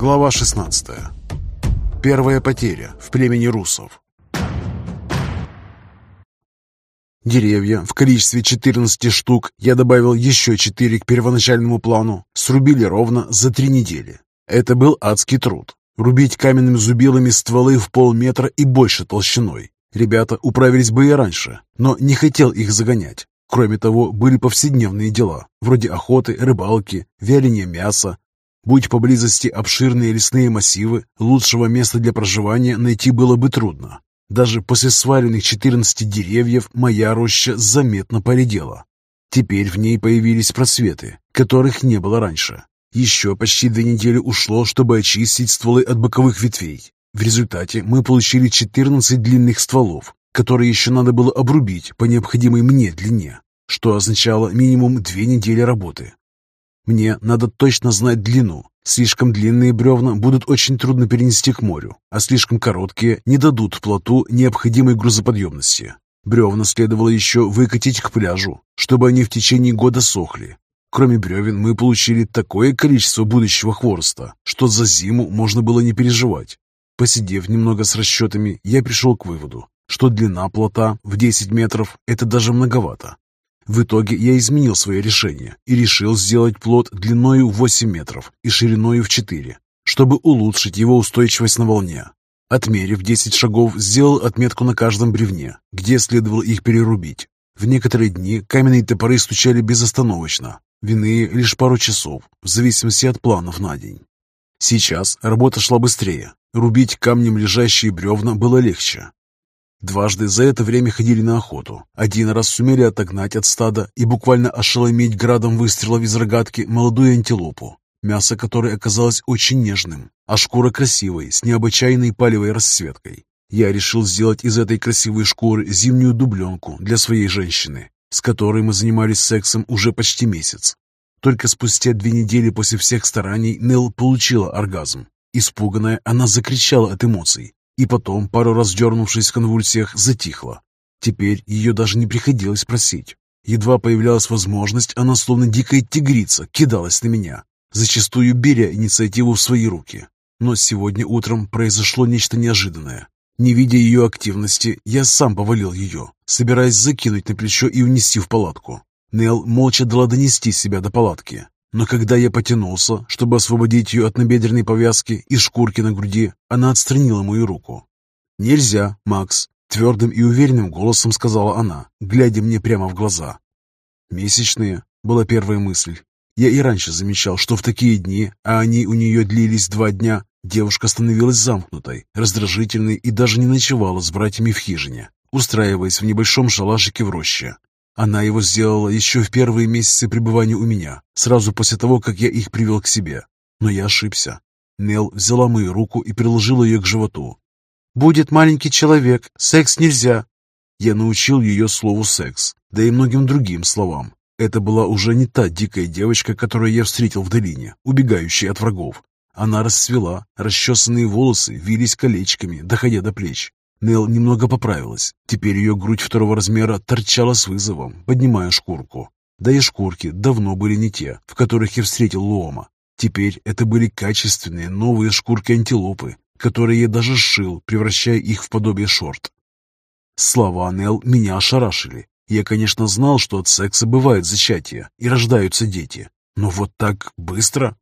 Глава 16. Первая потеря в племени русов. Деревья в количестве 14 штук, я добавил еще 4 к первоначальному плану, срубили ровно за три недели. Это был адский труд. Рубить каменными зубилами стволы в полметра и больше толщиной. Ребята управились бы и раньше, но не хотел их загонять. Кроме того, были повседневные дела, вроде охоты, рыбалки, вяления мяса. Будь поблизости обширные лесные массивы, лучшего места для проживания найти было бы трудно. Даже после сваленных 14 деревьев моя роща заметно поредела. Теперь в ней появились просветы, которых не было раньше. Еще почти две недели ушло, чтобы очистить стволы от боковых ветвей. В результате мы получили 14 длинных стволов, которые еще надо было обрубить по необходимой мне длине, что означало минимум две недели работы. Мне надо точно знать длину. Слишком длинные бревна будут очень трудно перенести к морю, а слишком короткие не дадут плоту необходимой грузоподъемности. Бревна следовало еще выкатить к пляжу, чтобы они в течение года сохли. Кроме бревен мы получили такое количество будущего хвороста, что за зиму можно было не переживать. Посидев немного с расчетами, я пришел к выводу, что длина плота в 10 метров – это даже многовато. В итоге я изменил свое решение и решил сделать плот длиною в 8 метров и шириною в 4, чтобы улучшить его устойчивость на волне. Отмерив 10 шагов, сделал отметку на каждом бревне, где следовало их перерубить. В некоторые дни каменные топоры стучали безостановочно, в лишь пару часов, в зависимости от планов на день. Сейчас работа шла быстрее. Рубить камнем лежащие бревна было легче. Дважды за это время ходили на охоту. Один раз сумели отогнать от стада и буквально ошеломить градом выстрелов из рогатки молодую антилопу, мясо которой оказалось очень нежным, а шкура красивой, с необычайной палевой расцветкой. Я решил сделать из этой красивой шкуры зимнюю дубленку для своей женщины, с которой мы занимались сексом уже почти месяц. Только спустя две недели после всех стараний Нелл получила оргазм. Испуганная, она закричала от эмоций, и потом, пару раз дернувшись в конвульсиях, затихла. Теперь ее даже не приходилось просить. Едва появлялась возможность, она словно дикая тигрица кидалась на меня, зачастую беря инициативу в свои руки. Но сегодня утром произошло нечто неожиданное. Не видя ее активности, я сам повалил ее, собираясь закинуть на плечо и унести в палатку. Нел молча дала донести себя до палатки, но когда я потянулся, чтобы освободить ее от набедренной повязки и шкурки на груди, она отстранила мою руку. «Нельзя, Макс», — твердым и уверенным голосом сказала она, глядя мне прямо в глаза. «Месячные», — была первая мысль. Я и раньше замечал, что в такие дни, а они у нее длились два дня, девушка становилась замкнутой, раздражительной и даже не ночевала с братьями в хижине, устраиваясь в небольшом шалашике в роще, она его сделала еще в первые месяцы пребывания у меня, сразу после того, как я их привел к себе. Но я ошибся. Нел взяла мою руку и приложила ее к животу. «Будет маленький человек, секс нельзя». Я научил ее слову «секс», да и многим другим словам. Это была уже не та дикая девочка, которую я встретил в долине, убегающая от врагов. Она расцвела, расчесанные волосы вились колечками, доходя до плеч. Нел немного поправилась. Теперь ее грудь второго размера торчала с вызовом, поднимая шкурку. Да и шкурки давно были не те, в которых я встретил Лома. Теперь это были качественные новые шкурки антилопы, которые я даже сшил, превращая их в подобие шорт. Слова Нел меня ошарашили. Я, конечно, знал, что от секса бывает зачатие и рождаются дети. Но вот так быстро?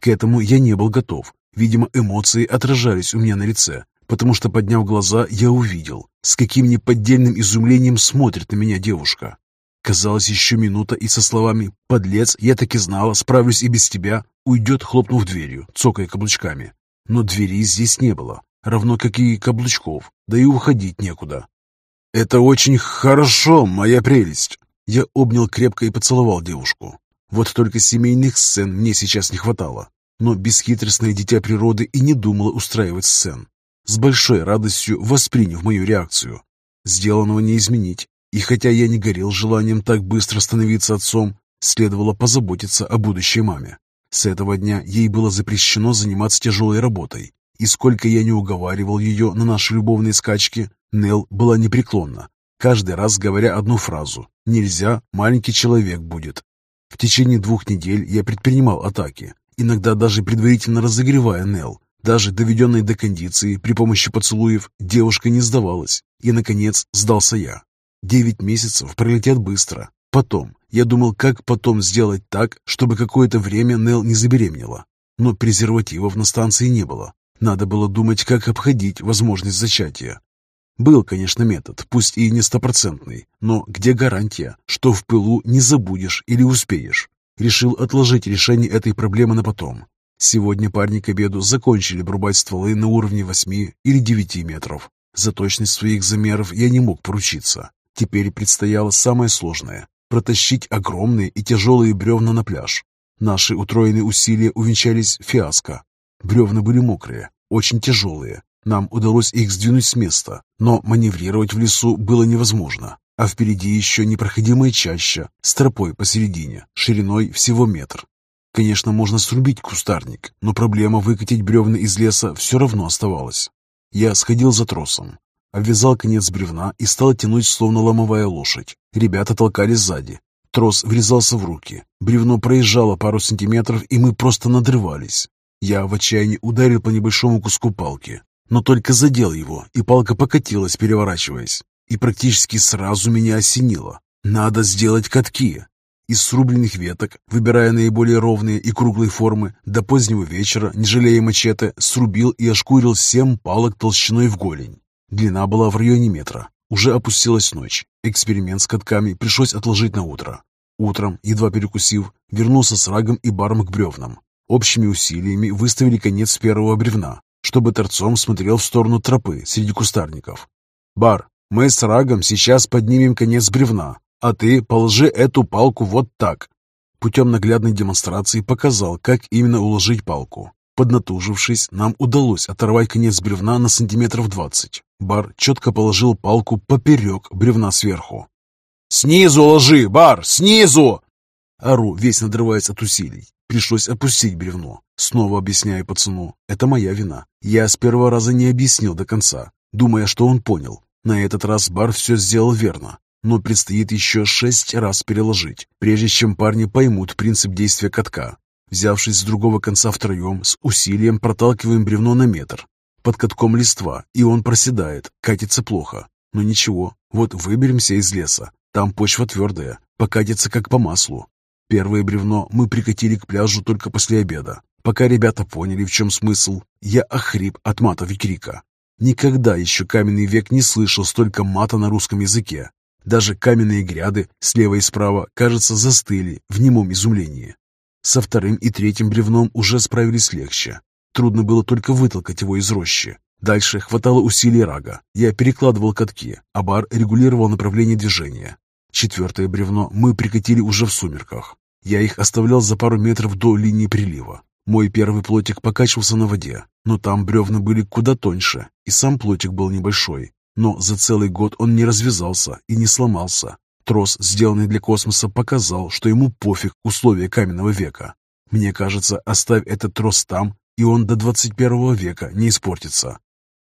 К этому я не был готов. Видимо, эмоции отражались у меня на лице, потому что, подняв глаза, я увидел, с каким неподдельным изумлением смотрит на меня девушка. Казалось, еще минута, и со словами «Подлец, я так и знала, справлюсь и без тебя», уйдет, хлопнув дверью, цокая каблучками. Но двери здесь не было, равно как и каблучков, да и уходить некуда. «Это очень хорошо, моя прелесть!» Я обнял крепко и поцеловал девушку. Вот только семейных сцен мне сейчас не хватало. Но бесхитростное дитя природы и не думало устраивать сцен с большой радостью восприняв мою реакцию. Сделанного не изменить, и хотя я не горел желанием так быстро становиться отцом, следовало позаботиться о будущей маме. С этого дня ей было запрещено заниматься тяжелой работой, и сколько я не уговаривал ее на наши любовные скачки, Нел была непреклонна, каждый раз говоря одну фразу «Нельзя, маленький человек будет». В течение двух недель я предпринимал атаки, иногда даже предварительно разогревая Нел. Даже доведенной до кондиции при помощи поцелуев, девушка не сдавалась. И, наконец, сдался я. Девять месяцев пролетят быстро. Потом. Я думал, как потом сделать так, чтобы какое-то время Нел не забеременела. Но презервативов на станции не было. Надо было думать, как обходить возможность зачатия. Был, конечно, метод, пусть и не стопроцентный, но где гарантия, что в пылу не забудешь или успеешь? Решил отложить решение этой проблемы на потом. Сегодня парни к обеду закончили брубать стволы на уровне 8 или 9 метров. За точность своих замеров я не мог поручиться. Теперь предстояло самое сложное – протащить огромные и тяжелые бревна на пляж. Наши утроенные усилия увенчались фиаско. Бревна были мокрые, очень тяжелые. Нам удалось их сдвинуть с места, но маневрировать в лесу было невозможно. А впереди еще непроходимая чаща с тропой посередине, шириной всего метр. Конечно, можно срубить кустарник, но проблема выкатить бревна из леса все равно оставалась. Я сходил за тросом, обвязал конец бревна и стал тянуть, словно ломовая лошадь. Ребята толкали сзади. Трос врезался в руки. Бревно проезжало пару сантиметров, и мы просто надрывались. Я в отчаянии ударил по небольшому куску палки, но только задел его, и палка покатилась, переворачиваясь. И практически сразу меня осенило. Надо сделать катки. Из срубленных веток, выбирая наиболее ровные и круглые формы, до позднего вечера, не жалея мачете, срубил и ошкурил семь палок толщиной в голень. Длина была в районе метра. Уже опустилась ночь. Эксперимент с катками пришлось отложить на утро. Утром, едва перекусив, вернулся с рагом и баром к бревнам. Общими усилиями выставили конец первого бревна, чтобы торцом смотрел в сторону тропы среди кустарников. «Бар, мы с рагом сейчас поднимем конец бревна, а ты положи эту палку вот так. Путем наглядной демонстрации показал, как именно уложить палку. Поднатужившись, нам удалось оторвать конец бревна на сантиметров двадцать. Бар четко положил палку поперек бревна сверху. «Снизу ложи, Бар, снизу!» Ору, весь надрываясь от усилий. Пришлось опустить бревно. Снова объясняю пацану. Это моя вина. Я с первого раза не объяснил до конца, думая, что он понял. На этот раз Бар все сделал верно но предстоит еще шесть раз переложить, прежде чем парни поймут принцип действия катка. Взявшись с другого конца втроем, с усилием проталкиваем бревно на метр. Под катком листва, и он проседает, катится плохо. Но ничего, вот выберемся из леса, там почва твердая, покатится как по маслу. Первое бревно мы прикатили к пляжу только после обеда. Пока ребята поняли, в чем смысл, я охрип от матов и крика. Никогда еще каменный век не слышал столько мата на русском языке. Даже каменные гряды слева и справа, кажется, застыли в немом изумлении. Со вторым и третьим бревном уже справились легче. Трудно было только вытолкать его из рощи. Дальше хватало усилий рага. Я перекладывал катки, а бар регулировал направление движения. Четвертое бревно мы прикатили уже в сумерках. Я их оставлял за пару метров до линии прилива. Мой первый плотик покачивался на воде, но там бревна были куда тоньше, и сам плотик был небольшой, но за целый год он не развязался и не сломался. Трос, сделанный для космоса, показал, что ему пофиг условия каменного века. Мне кажется, оставь этот трос там, и он до 21 века не испортится.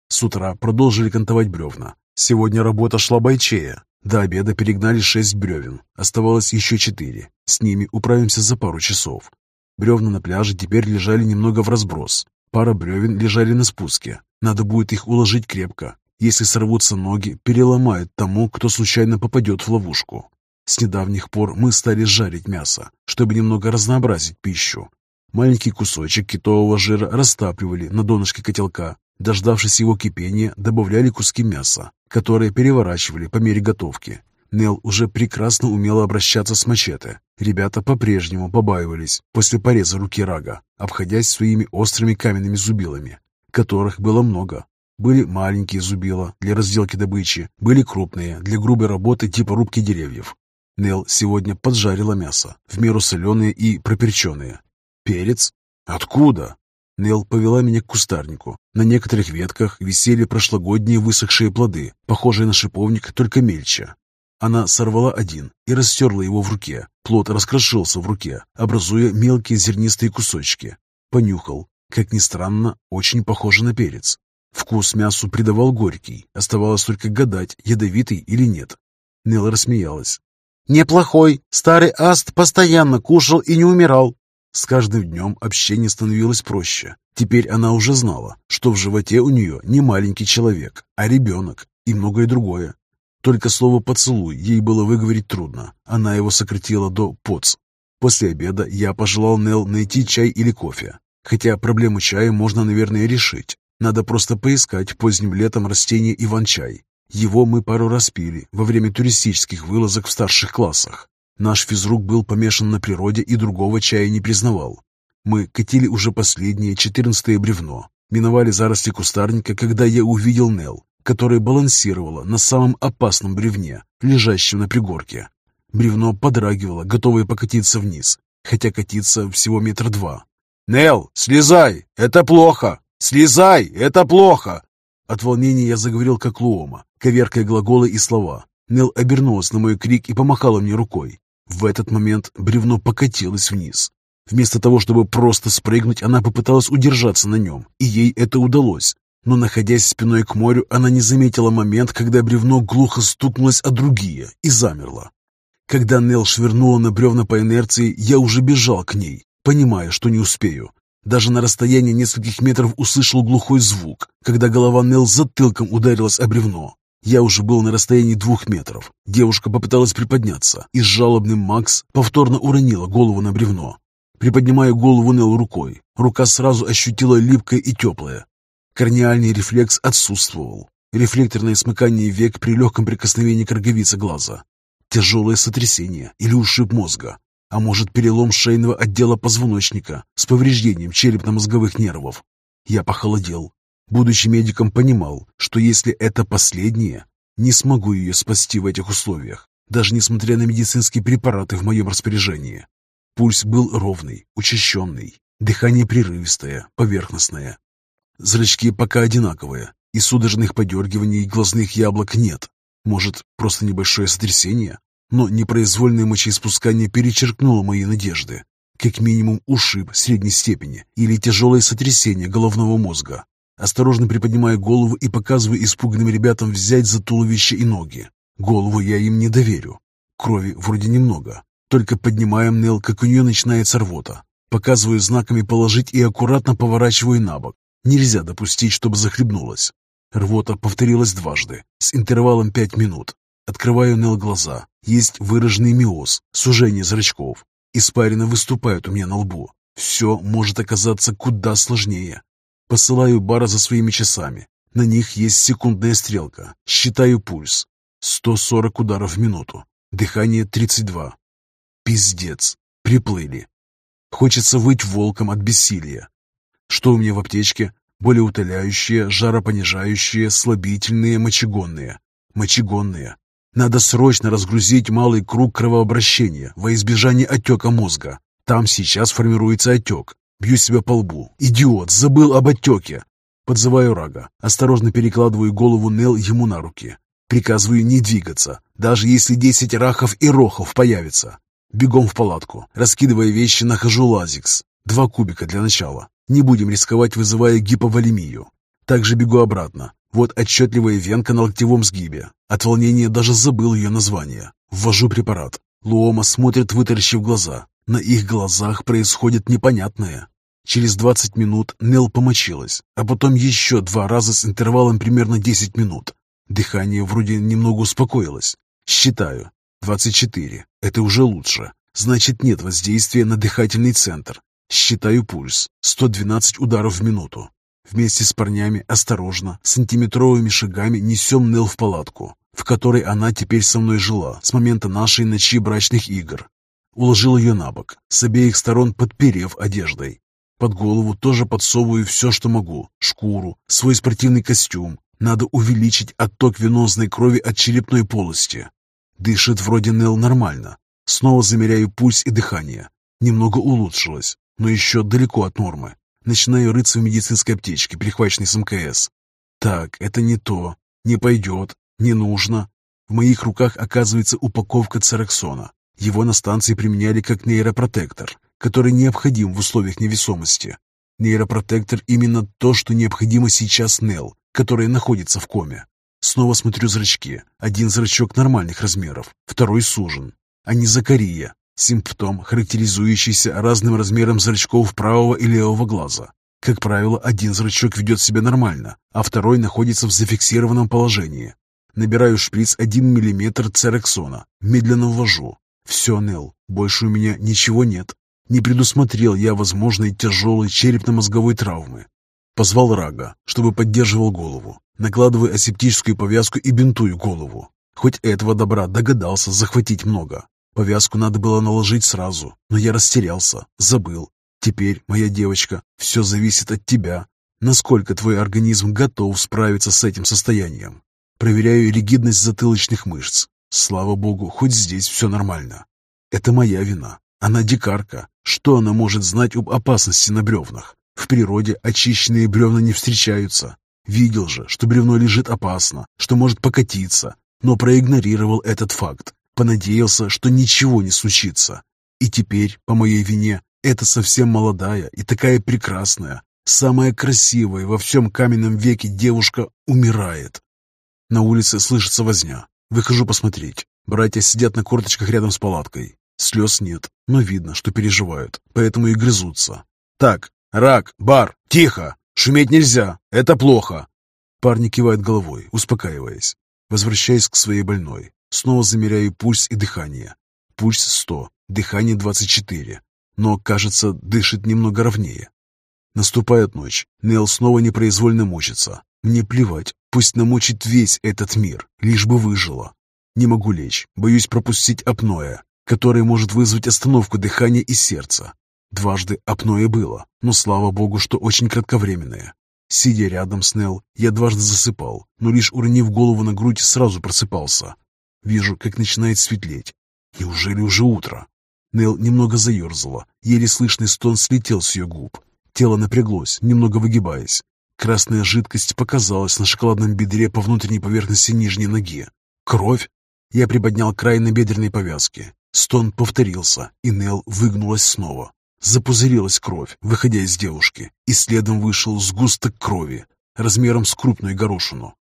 С утра продолжили кантовать бревна. Сегодня работа шла бойчея. До обеда перегнали шесть бревен. Оставалось еще четыре. С ними управимся за пару часов. Бревна на пляже теперь лежали немного в разброс. Пара бревен лежали на спуске. Надо будет их уложить крепко, если сорвутся ноги, переломают тому, кто случайно попадет в ловушку. С недавних пор мы стали жарить мясо, чтобы немного разнообразить пищу. Маленький кусочек китового жира растапливали на донышке котелка. Дождавшись его кипения, добавляли куски мяса, которые переворачивали по мере готовки. Нел уже прекрасно умела обращаться с мачете. Ребята по-прежнему побаивались после пореза руки рага, обходясь своими острыми каменными зубилами, которых было много, были маленькие зубила для разделки добычи, были крупные для грубой работы типа рубки деревьев. Нел сегодня поджарила мясо, в меру соленые и проперченные. Перец? Откуда? Нел повела меня к кустарнику. На некоторых ветках висели прошлогодние высохшие плоды, похожие на шиповник, только мельче. Она сорвала один и растерла его в руке. Плод раскрошился в руке, образуя мелкие зернистые кусочки. Понюхал. Как ни странно, очень похоже на перец. Вкус мясу придавал горький, оставалось только гадать, ядовитый или нет. Нелла рассмеялась. «Неплохой. Старый аст постоянно кушал и не умирал. С каждым днем общение становилось проще. Теперь она уже знала, что в животе у нее не маленький человек, а ребенок и многое другое. Только слово «поцелуй» ей было выговорить трудно. Она его сократила до «поц». После обеда я пожелал Нел найти чай или кофе. Хотя проблему чая можно, наверное, решить. Надо просто поискать поздним летом растение иван-чай. Его мы пару раз пили во время туристических вылазок в старших классах. Наш физрук был помешан на природе и другого чая не признавал. Мы катили уже последнее, четырнадцатое бревно. Миновали заросли кустарника, когда я увидел Нел, которая балансировала на самом опасном бревне, лежащем на пригорке. Бревно подрагивало, готовое покатиться вниз, хотя катиться всего метр два. «Нел, слезай! Это плохо! Слезай! Это плохо!» От волнения я заговорил как Луома, коверкая глаголы и слова. Нел обернулась на мой крик и помахала мне рукой. В этот момент бревно покатилось вниз. Вместо того, чтобы просто спрыгнуть, она попыталась удержаться на нем, и ей это удалось. Но, находясь спиной к морю, она не заметила момент, когда бревно глухо стукнулось о другие и замерло. Когда Нел швырнула на бревна по инерции, я уже бежал к ней, понимая, что не успею. Даже на расстоянии нескольких метров услышал глухой звук, когда голова Нел затылком ударилась о бревно. Я уже был на расстоянии двух метров. Девушка попыталась приподняться, и с жалобным Макс повторно уронила голову на бревно. Приподнимая голову Нел рукой, рука сразу ощутила липкое и теплое. Корниальный рефлекс отсутствовал. Рефлекторное смыкание век при легком прикосновении к роговице глаза. Тяжелое сотрясение или ушиб мозга. А может, перелом шейного отдела позвоночника с повреждением черепно-мозговых нервов. Я похолодел. Будучи медиком, понимал, что если это последнее, не смогу ее спасти в этих условиях, даже несмотря на медицинские препараты в моем распоряжении. Пульс был ровный, учащенный, дыхание прерывистое, поверхностное. Зрачки пока одинаковые, и судорожных подергиваний глазных яблок нет. Может, просто небольшое сотрясение? Но непроизвольное мочеиспускание перечеркнуло мои надежды. Как минимум ушиб средней степени или тяжелое сотрясение головного мозга. Осторожно приподнимая голову и показываю испуганным ребятам взять за туловище и ноги. Голову я им не доверю. Крови вроде немного. Только поднимаем Нел, как у нее начинается рвота. Показываю знаками положить и аккуратно поворачиваю на бок. Нельзя допустить, чтобы захлебнулась. Рвота повторилась дважды, с интервалом пять минут. Открываю Нел глаза. Есть выраженный миоз, сужение зрачков. Испарина выступает у меня на лбу. Все может оказаться куда сложнее. Посылаю Бара за своими часами. На них есть секундная стрелка. Считаю пульс. 140 ударов в минуту. Дыхание 32. Пиздец. Приплыли. Хочется выть волком от бессилия. Что у меня в аптечке? Болеутоляющие, жаропонижающие, слабительные, мочегонные. Мочегонные. Надо срочно разгрузить малый круг кровообращения во избежание отека мозга. Там сейчас формируется отек. Бью себя по лбу. Идиот, забыл об отеке. Подзываю Рага. Осторожно перекладываю голову Нел ему на руки. Приказываю не двигаться, даже если десять рахов и рохов появится. Бегом в палатку. Раскидывая вещи, нахожу лазикс. Два кубика для начала. Не будем рисковать, вызывая гиповолемию. Также бегу обратно. Вот отчетливая венка на локтевом сгибе. От волнения даже забыл ее название. Ввожу препарат. Луома смотрит, вытаращив глаза. На их глазах происходит непонятное. Через 20 минут Нел помочилась, а потом еще два раза с интервалом примерно 10 минут. Дыхание вроде немного успокоилось. Считаю. 24. Это уже лучше. Значит, нет воздействия на дыхательный центр. Считаю пульс. 112 ударов в минуту. Вместе с парнями осторожно, сантиметровыми шагами несем Нел в палатку, в которой она теперь со мной жила с момента нашей ночи брачных игр. Уложил ее на бок, с обеих сторон подперев одеждой. Под голову тоже подсовываю все, что могу. Шкуру, свой спортивный костюм. Надо увеличить отток венозной крови от черепной полости. Дышит вроде Нел нормально. Снова замеряю пульс и дыхание. Немного улучшилось, но еще далеко от нормы. Начинаю рыться в медицинской аптечке, перехваченной с МКС. Так, это не то. Не пойдет. Не нужно. В моих руках оказывается упаковка церексона. Его на станции применяли как нейропротектор, который необходим в условиях невесомости. Нейропротектор именно то, что необходимо сейчас Нел, которая находится в коме. Снова смотрю зрачки. Один зрачок нормальных размеров, второй сужен. А не Закария. Симптом, характеризующийся разным размером зрачков правого и левого глаза. Как правило, один зрачок ведет себя нормально, а второй находится в зафиксированном положении. Набираю шприц 1 мм церексона, медленно ввожу. Все, Нел, больше у меня ничего нет. Не предусмотрел я возможной тяжелой черепно-мозговой травмы. Позвал Рага, чтобы поддерживал голову. Накладываю асептическую повязку и бинтую голову. Хоть этого добра догадался захватить много. Повязку надо было наложить сразу, но я растерялся, забыл. Теперь, моя девочка, все зависит от тебя. Насколько твой организм готов справиться с этим состоянием. Проверяю ригидность затылочных мышц. Слава богу, хоть здесь все нормально. Это моя вина. Она дикарка. Что она может знать об опасности на бревнах? В природе очищенные бревна не встречаются. Видел же, что бревно лежит опасно, что может покатиться, но проигнорировал этот факт. Понадеялся, что ничего не случится. И теперь, по моей вине, эта совсем молодая и такая прекрасная, самая красивая во всем каменном веке девушка умирает. На улице слышится возня. Выхожу посмотреть. Братья сидят на корточках рядом с палаткой. Слез нет, но видно, что переживают, поэтому и грызутся. «Так, рак, бар, тихо! Шуметь нельзя, это плохо!» Парни кивают головой, успокаиваясь. Возвращаясь к своей больной, снова замеряю пульс и дыхание. Пульс 100, дыхание 24, но, кажется, дышит немного ровнее. Наступает ночь, Нел снова непроизвольно мучится. Мне плевать, пусть намочит весь этот мир, лишь бы выжила. Не могу лечь, боюсь пропустить апноэ, которое может вызвать остановку дыхания и сердца. Дважды апноэ было, но слава богу, что очень кратковременное. Сидя рядом с Нел, я дважды засыпал, но лишь уронив голову на грудь, сразу просыпался. Вижу, как начинает светлеть. Неужели уже утро? Нел немного заерзала, еле слышный стон слетел с ее губ. Тело напряглось, немного выгибаясь. Красная жидкость показалась на шоколадном бедре по внутренней поверхности нижней ноги. Кровь? Я приподнял край набедренной повязки. Стон повторился, и Нел выгнулась снова. Запузырилась кровь, выходя из девушки, и следом вышел сгусток крови, размером с крупную горошину.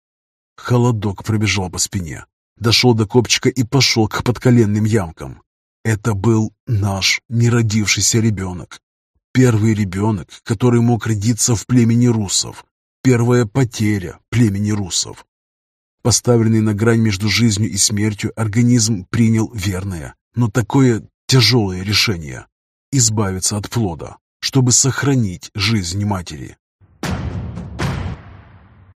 Холодок пробежал по спине, дошел до копчика и пошел к подколенным ямкам. Это был наш неродившийся ребенок. Первый ребенок, который мог родиться в племени русов. Первая потеря племени русов. Поставленный на грань между жизнью и смертью, организм принял верное, но такое тяжелое решение избавиться от плода, чтобы сохранить жизнь матери.